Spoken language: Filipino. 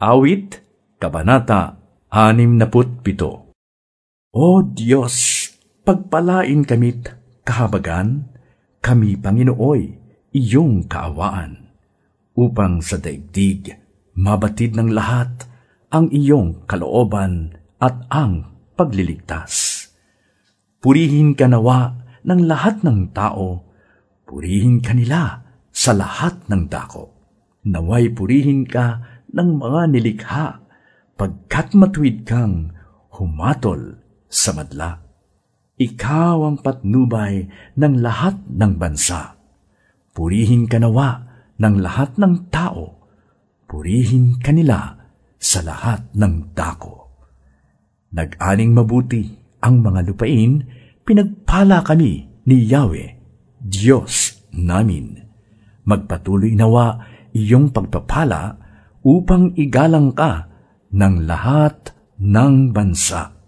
Awit, Kabanata 67 O Diyos, pagpalain kamit kahabagan, kami Panginooy, iyong kaawaan, upang sa daigdig mabatid ng lahat ang iyong kalooban at ang pagliligtas. Purihin ka nawa ng lahat ng tao, purihin ka nila sa lahat ng dako. Naway purihin ka ng mga nilikha, pagkat matuwid kang humatol sa madla. Ikaw ang patnubay ng lahat ng bansa. Purihin ka nawa ng lahat ng tao, purihin kanila sa lahat ng dako. Nag-aning mabuti ang mga lupain, pinagpala kami ni Yahweh, Diyos namin. Magpatuloy nawa iyong pagpapala upang igalang ka ng lahat ng bansa.